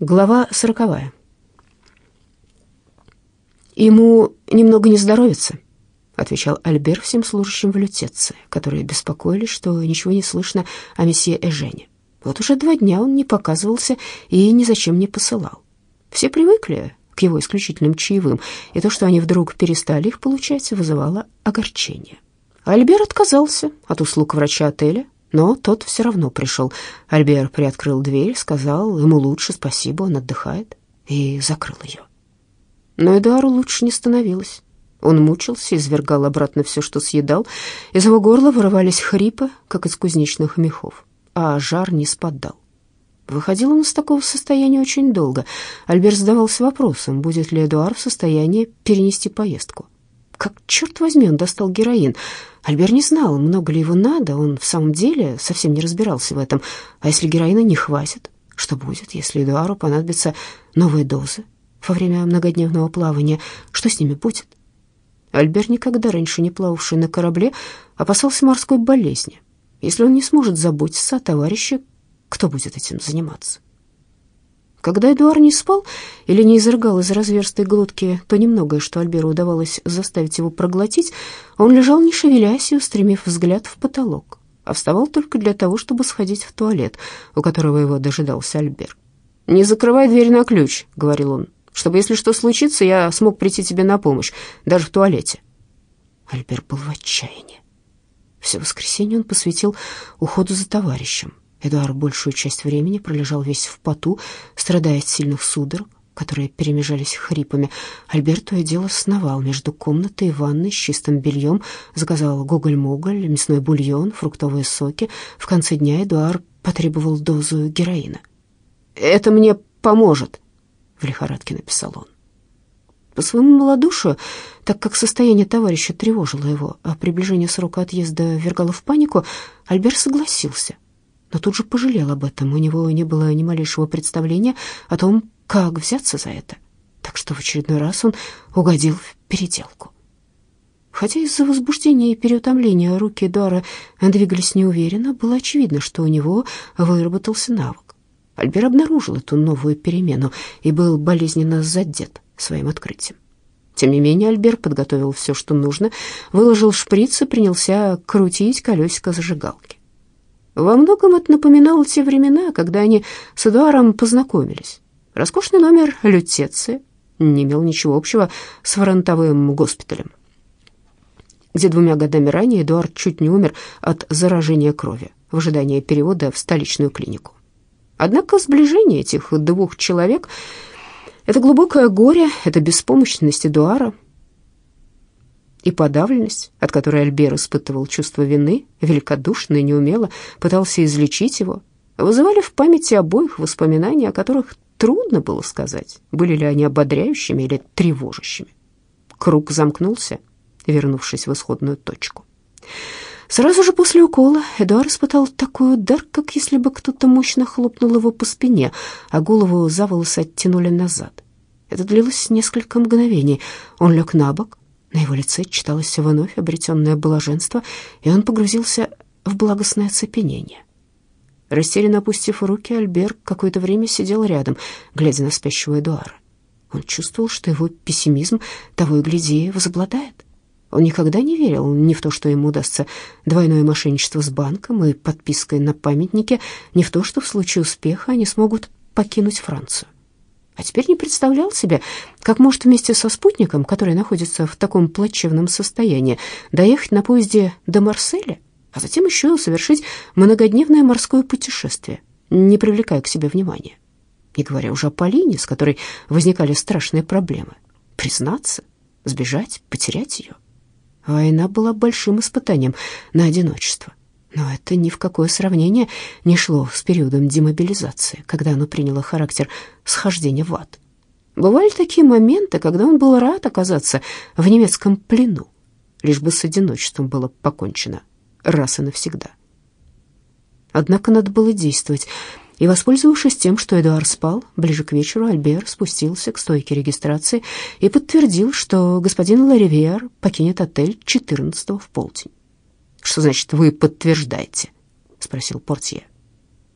Глава сороковая. «Ему немного не здоровится», — отвечал Альбер всем служащим в лютеце, которые беспокоились, что ничего не слышно о месье Эжене. Вот уже два дня он не показывался и ни зачем не посылал. Все привыкли к его исключительным чаевым, и то, что они вдруг перестали их получать, вызывало огорчение. Альбер отказался от услуг врача отеля, но тот все равно пришел. Альбер приоткрыл дверь, сказал ему лучше, спасибо, он отдыхает, и закрыл ее. Но Эдуару лучше не становилось. Он мучился, извергал обратно все, что съедал. Из его горла вырывались хрипы, как из кузнечных мехов, а жар не спадал. Выходил он из такого состояния очень долго. Альбер задавался вопросом, будет ли Эдуар в состоянии перенести поездку. Как, черт возьми, он достал героин. Альбер не знал, много ли его надо, он в самом деле совсем не разбирался в этом. А если героина не хватит, что будет, если Эдуару понадобятся новые дозы во время многодневного плавания? Что с ними будет? Альбер, никогда раньше не плававший на корабле, опасался морской болезни. Если он не сможет заботиться о товарище, кто будет этим заниматься? Когда Эдуард не спал или не изрыгал из разверстой глотки то немногое, что Альберу удавалось заставить его проглотить, он лежал не шевелясь и устремив взгляд в потолок, а вставал только для того, чтобы сходить в туалет, у которого его дожидался Альбер. «Не закрывай дверь на ключ», — говорил он, «чтобы, если что случится, я смог прийти тебе на помощь, даже в туалете». Альбер был в отчаянии. Все воскресенье он посвятил уходу за товарищем, Эдуард большую часть времени пролежал весь в поту, страдая от сильных судорог, которые перемежались хрипами. Альберт то и дело сновал между комнатой и ванной с чистым бельем, заказал гоголь-моголь, мясной бульон, фруктовые соки. В конце дня Эдуард потребовал дозу героина. «Это мне поможет», — в лихорадке написал он. По своему малодушию, так как состояние товарища тревожило его, а приближение срока отъезда вергало в панику, Альберт согласился — но тут же пожалел об этом. У него не было ни малейшего представления о том, как взяться за это. Так что в очередной раз он угодил в переделку. Хотя из-за возбуждения и переутомления руки Эдуара двигались неуверенно, было очевидно, что у него выработался навык. Альбер обнаружил эту новую перемену и был болезненно задет своим открытием. Тем не менее, Альбер подготовил все, что нужно, выложил шприц и принялся крутить колесико зажигалки. Во многом это напоминало те времена, когда они с Эдуаром познакомились. Роскошный номер лютеции не имел ничего общего с фронтовым госпиталем, где двумя годами ранее Эдуард чуть не умер от заражения крови в ожидании перевода в столичную клинику. Однако сближение этих двух человек — это глубокое горе, это беспомощность Эдуара — и подавленность, от которой Альбер испытывал чувство вины, великодушно и неумело пытался излечить его, вызывали в памяти обоих воспоминания, о которых трудно было сказать, были ли они ободряющими или тревожащими. Круг замкнулся, вернувшись в исходную точку. Сразу же после укола Эдуард испытал такой удар, как если бы кто-то мощно хлопнул его по спине, а голову за волосы оттянули назад. Это длилось несколько мгновений. Он лег на бок, на его лице читалось вновь обретенное блаженство, и он погрузился в благостное оцепенение. Растерянно опустив руки, Альбер какое-то время сидел рядом, глядя на спящего Эдуара. Он чувствовал, что его пессимизм того и гляди возобладает. Он никогда не верил ни в то, что ему удастся двойное мошенничество с банком и подпиской на памятнике, ни в то, что в случае успеха они смогут покинуть Францию а теперь не представлял себе, как может вместе со спутником, который находится в таком плачевном состоянии, доехать на поезде до Марселя, а затем еще совершить многодневное морское путешествие, не привлекая к себе внимания. Не говоря уже о Полине, с которой возникали страшные проблемы. Признаться, сбежать, потерять ее. Война была большим испытанием на одиночество. Но это ни в какое сравнение не шло с периодом демобилизации, когда оно приняло характер схождения в ад. Бывали такие моменты, когда он был рад оказаться в немецком плену, лишь бы с одиночеством было покончено раз и навсегда. Однако надо было действовать, и, воспользовавшись тем, что Эдуард спал, ближе к вечеру Альбер спустился к стойке регистрации и подтвердил, что господин Ларивьер покинет отель 14 в полдень. «Что значит, вы подтверждаете?» — спросил портье.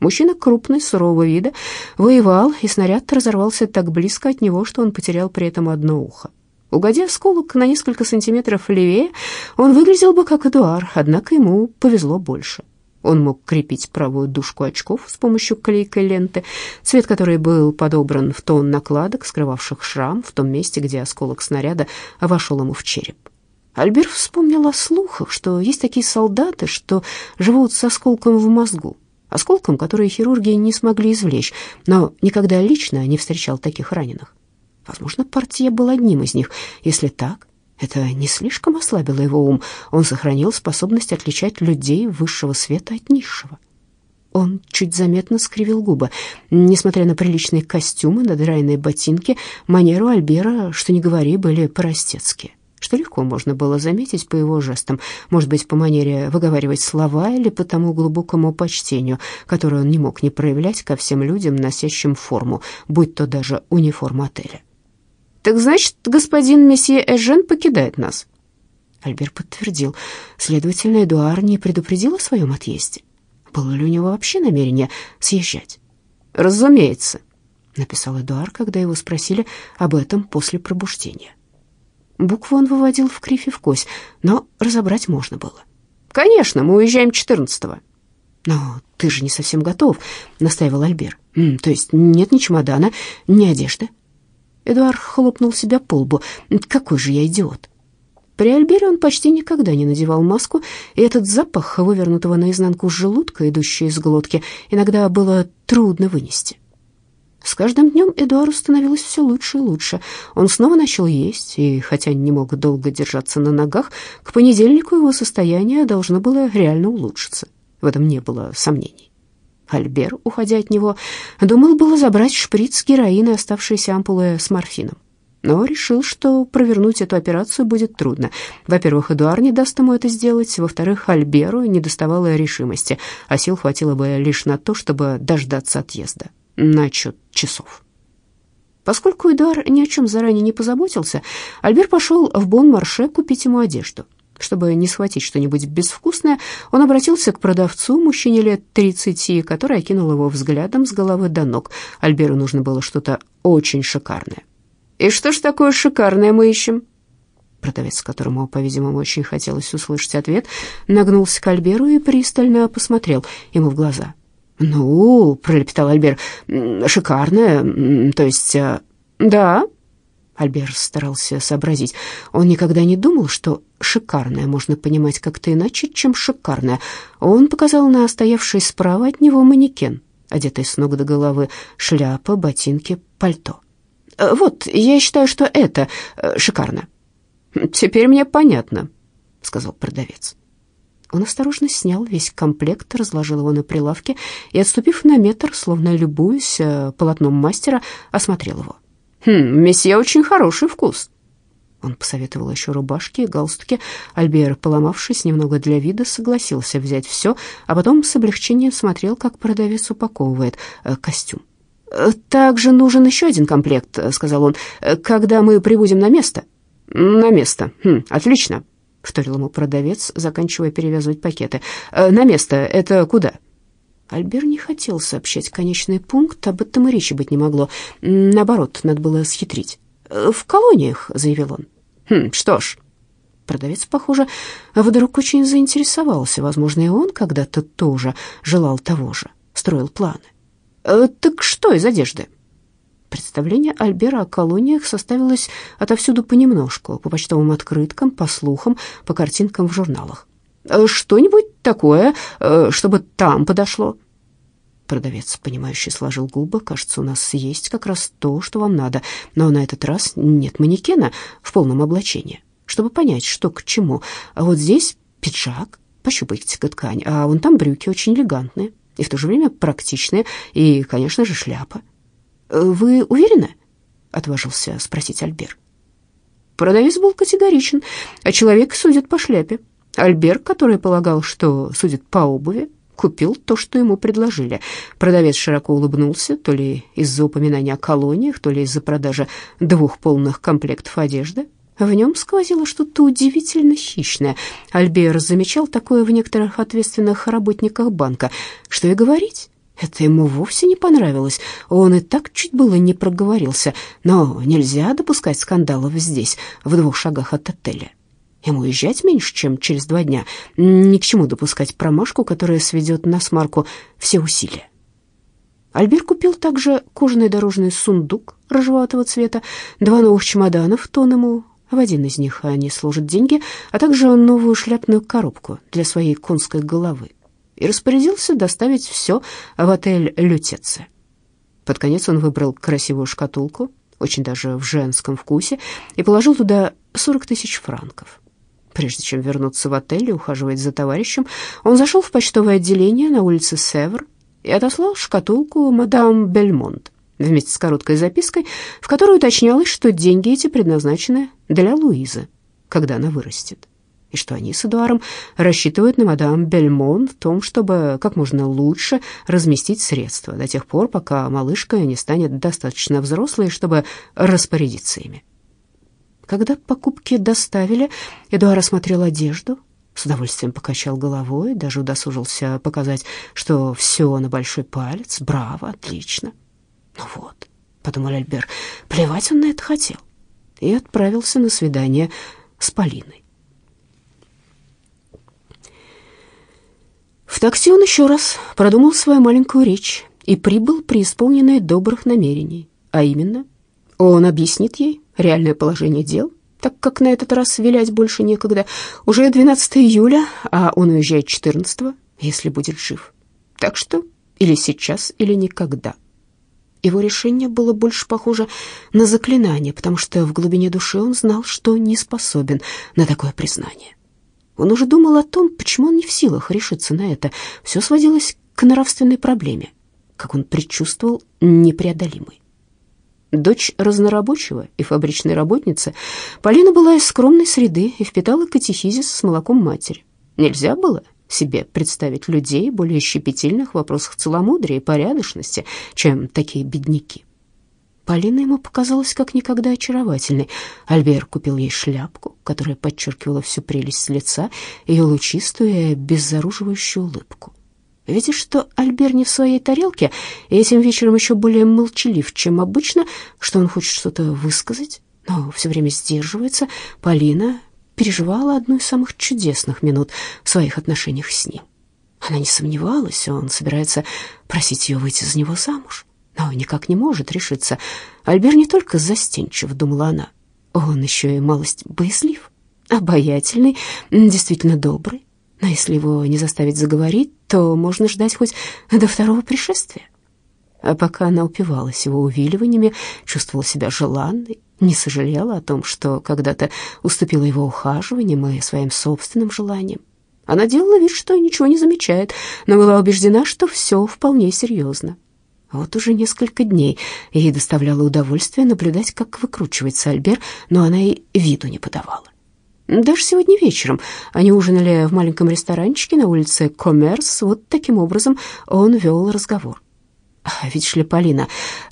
Мужчина крупный, сурового вида, воевал, и снаряд разорвался так близко от него, что он потерял при этом одно ухо. Угодя осколок на несколько сантиметров левее, он выглядел бы как Эдуар, однако ему повезло больше. Он мог крепить правую дужку очков с помощью клейкой ленты, цвет которой был подобран в тон накладок, скрывавших шрам в том месте, где осколок снаряда вошел ему в череп. Альберт вспомнил о слухах, что есть такие солдаты, что живут с осколком в мозгу, осколком, который хирурги не смогли извлечь, но никогда лично не встречал таких раненых. Возможно, Портье был одним из них. Если так, это не слишком ослабило его ум. Он сохранил способность отличать людей высшего света от низшего. Он чуть заметно скривил губы. Несмотря на приличные костюмы, надраенные ботинки, манеру Альбера, что ни говори, были простецкие что легко можно было заметить по его жестам, может быть, по манере выговаривать слова или по тому глубокому почтению, которое он не мог не проявлять ко всем людям, носящим форму, будь то даже униформа отеля. «Так значит, господин месье Эжен покидает нас?» Альбер подтвердил. Следовательно, Эдуар не предупредил о своем отъезде. Было ли у него вообще намерение съезжать? «Разумеется», — написал Эдуар, когда его спросили об этом после пробуждения. Букву он выводил в кривь и в кось, но разобрать можно было. «Конечно, мы уезжаем 14-го». «Но ты же не совсем готов», — настаивал Альбер. «То есть нет ни чемодана, ни одежды». Эдуард хлопнул себя по лбу. «Какой же я идиот!» При Альбере он почти никогда не надевал маску, и этот запах, вывернутого наизнанку желудка, идущий из глотки, иногда было трудно вынести. С каждым днем Эдуарду становилось все лучше и лучше. Он снова начал есть, и хотя не мог долго держаться на ногах, к понедельнику его состояние должно было реально улучшиться. В этом не было сомнений. Альбер, уходя от него, думал было забрать шприц героина оставшиеся ампулы с морфином. Но решил, что провернуть эту операцию будет трудно. Во-первых, Эдуард не даст ему это сделать. Во-вторых, Альберу не доставало решимости, а сил хватило бы лишь на то, чтобы дождаться отъезда на счет часов. Поскольку Эдуард ни о чем заранее не позаботился, Альбер пошел в Бон-Марше купить ему одежду. Чтобы не схватить что-нибудь безвкусное, он обратился к продавцу, мужчине лет тридцати, который окинул его взглядом с головы до ног. Альберу нужно было что-то очень шикарное. «И что ж такое шикарное мы ищем?» Продавец, которому, по-видимому, очень хотелось услышать ответ, нагнулся к Альберу и пристально посмотрел ему в глаза. «Ну, — пролепетал Альбер, — шикарная, то есть, э, да?» Альбер старался сообразить. Он никогда не думал, что шикарное можно понимать как-то иначе, чем шикарное. Он показал на стоявший справа от него манекен, одетый с ног до головы, шляпа, ботинки, пальто. «Э, «Вот, я считаю, что это э, шикарно». «Теперь мне понятно», — сказал продавец. Он осторожно снял весь комплект, разложил его на прилавке и, отступив на метр, словно любуясь э, полотном мастера, осмотрел его. «Хм, месье очень хороший вкус». Он посоветовал еще рубашки и галстуки. Альбер, поломавшись немного для вида, согласился взять все, а потом с облегчением смотрел, как продавец упаковывает э, костюм. «Э, «Также нужен еще один комплект», — сказал он, — «когда мы прибудем на место». «На место. Хм, отлично», — вторил ему продавец, заканчивая перевязывать пакеты. «Э, «На место. Это куда?» Альбер не хотел сообщать конечный пункт, об этом и речи быть не могло. Наоборот, надо было схитрить. «Э, «В колониях», — заявил он. «Хм, что ж». Продавец, похоже, вдруг очень заинтересовался. Возможно, и он когда-то тоже желал того же, строил планы. «Э, «Так что из одежды?» Представление Альбера о колониях составилось отовсюду понемножку, по почтовым открыткам, по слухам, по картинкам в журналах. «Э, «Что-нибудь такое, э, чтобы там подошло?» Продавец, понимающий, сложил губы. «Кажется, у нас есть как раз то, что вам надо, но на этот раз нет манекена в полном облачении, чтобы понять, что к чему. А вот здесь пиджак, пощупайте-ка ткань, а вон там брюки очень элегантные и в то же время практичные, и, конечно же, шляпа». «Вы уверены?» — отважился спросить Альбер. Продавец был категоричен, а человек судит по шляпе. Альбер, который полагал, что судит по обуви, купил то, что ему предложили. Продавец широко улыбнулся, то ли из-за упоминания о колониях, то ли из-за продажи двух полных комплектов одежды. В нем сквозило что-то удивительно хищное. Альбер замечал такое в некоторых ответственных работниках банка. Что и говорить, Это ему вовсе не понравилось. Он и так чуть было не проговорился. Но нельзя допускать скандалов здесь, в двух шагах от отеля. Ему уезжать меньше, чем через два дня. Ни к чему допускать промашку, которая сведет на смарку все усилия. Альбер купил также кожаный дорожный сундук рыжеватого цвета, два новых чемодана в тон ему, в один из них они служат деньги, а также новую шляпную коробку для своей конской головы и распорядился доставить все в отель «Лютеце». Под конец он выбрал красивую шкатулку, очень даже в женском вкусе, и положил туда 40 тысяч франков. Прежде чем вернуться в отель и ухаживать за товарищем, он зашел в почтовое отделение на улице Север и отослал шкатулку мадам Бельмонт вместе с короткой запиской, в которой уточнялось, что деньги эти предназначены для Луизы, когда она вырастет и что они с Эдуаром рассчитывают на мадам Бельмон в том, чтобы как можно лучше разместить средства до тех пор, пока малышка не станет достаточно взрослой, чтобы распорядиться ими. Когда покупки доставили, Эдуард осмотрел одежду, с удовольствием покачал головой, даже удосужился показать, что все на большой палец, браво, отлично. Ну вот, подумал Альбер, плевать он на это хотел, и отправился на свидание с Полиной. Такси еще раз продумал свою маленькую речь и прибыл преисполненный добрых намерений, а именно, он объяснит ей реальное положение дел, так как на этот раз вилять больше некогда. Уже 12 июля, а он уезжает 14 если будет жив. Так что или сейчас, или никогда. Его решение было больше похоже на заклинание, потому что в глубине души он знал, что не способен на такое признание. Он уже думал о том, почему он не в силах решиться на это. Все сводилось к нравственной проблеме, как он предчувствовал, непреодолимой. Дочь разнорабочего и фабричной работницы, Полина была из скромной среды и впитала катехизис с молоком матери. Нельзя было себе представить людей более щепетильных в вопросах целомудрия и порядочности, чем такие бедняки. Полина ему показалась как никогда очаровательной. Альбер купил ей шляпку, которая подчеркивала всю прелесть лица, ее лучистую и беззаруживающую улыбку. Видя, что Альбер не в своей тарелке, и этим вечером еще более молчалив, чем обычно, что он хочет что-то высказать, но все время сдерживается, Полина переживала одну из самых чудесных минут в своих отношениях с ним. Она не сомневалась, он собирается просить ее выйти за него замуж но никак не может решиться. Альбер не только застенчив, думала она, он еще и малость боязлив, обаятельный, действительно добрый. Но если его не заставить заговорить, то можно ждать хоть до второго пришествия. А пока она упивалась его увиливаниями, чувствовала себя желанной, не сожалела о том, что когда-то уступила его ухаживаниям и своим собственным желаниям. Она делала вид, что ничего не замечает, но была убеждена, что все вполне серьезно. Вот уже несколько дней ей доставляло удовольствие наблюдать, как выкручивается Альбер, но она и виду не подавала. Даже сегодня вечером они ужинали в маленьком ресторанчике на улице Коммерс. Вот таким образом он вел разговор. «А «Видишь ли, Полина,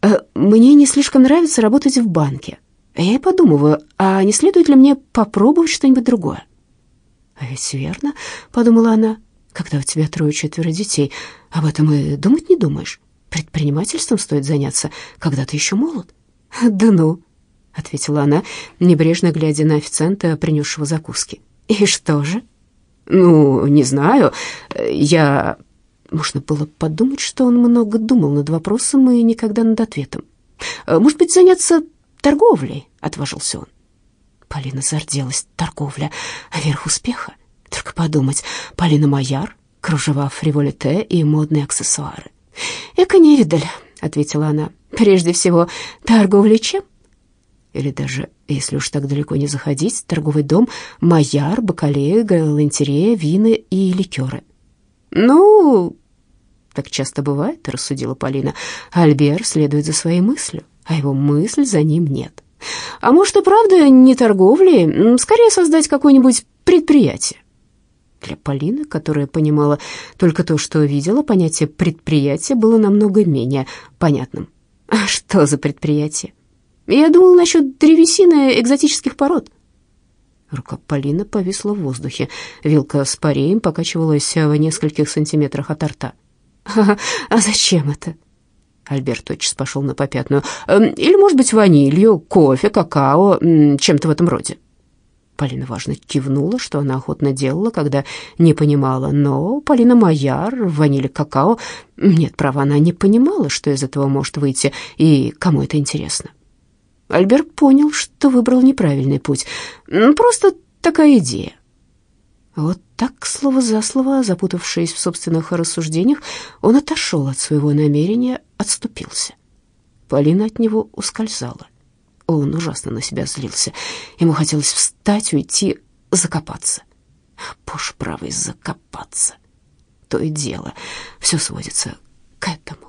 э, мне не слишком нравится работать в банке. Я и подумываю, а не следует ли мне попробовать что-нибудь другое?» «А ведь верно», — подумала она, — «когда у тебя трое-четверо детей, об этом и думать не думаешь». Предпринимательством стоит заняться, когда ты еще молод. Да ну, ответила она, небрежно глядя на официанта, принесшего закуски. И что же? Ну, не знаю. Я можно было подумать, что он много думал над вопросом и никогда над ответом. Может быть, заняться торговлей, отважился он. Полина зарделась. Торговля, верх успеха. Только подумать, Полина Маяр, кружева фриволите и модные аксессуары. «Эка невидаль», — ответила она. «Прежде всего, торговля чем?» Или даже, если уж так далеко не заходить, торговый дом «Маяр», «Бакалея», «Галантерея», «Вины» и «Ликеры». «Ну, так часто бывает», — рассудила Полина. «Альбер следует за своей мыслью, а его мысль за ним нет. А может и правда не торговли, скорее создать какое-нибудь предприятие. Для Полины, которая понимала только то, что видела, понятие «предприятие» было намного менее понятным. «А что за предприятие?» «Я думал насчет древесины экзотических пород». Рука Полины повисла в воздухе. Вилка с пареем покачивалась в нескольких сантиметрах от рта. А зачем это? Альберт тотчас пошел на попятную. «Эм, «Или, может быть, ванилью, кофе, какао, чем-то в этом роде». Полина важно кивнула, что она охотно делала, когда не понимала. Но Полина Майяр, ваниль какао... Нет, права, она не понимала, что из этого может выйти, и кому это интересно. Альберт понял, что выбрал неправильный путь. Просто такая идея. Вот так, слово за слово, запутавшись в собственных рассуждениях, он отошел от своего намерения, отступился. Полина от него ускользала. Он ужасно на себя злился. Ему хотелось встать, уйти, закопаться. Боже правый, закопаться. То и дело, все сводится к этому.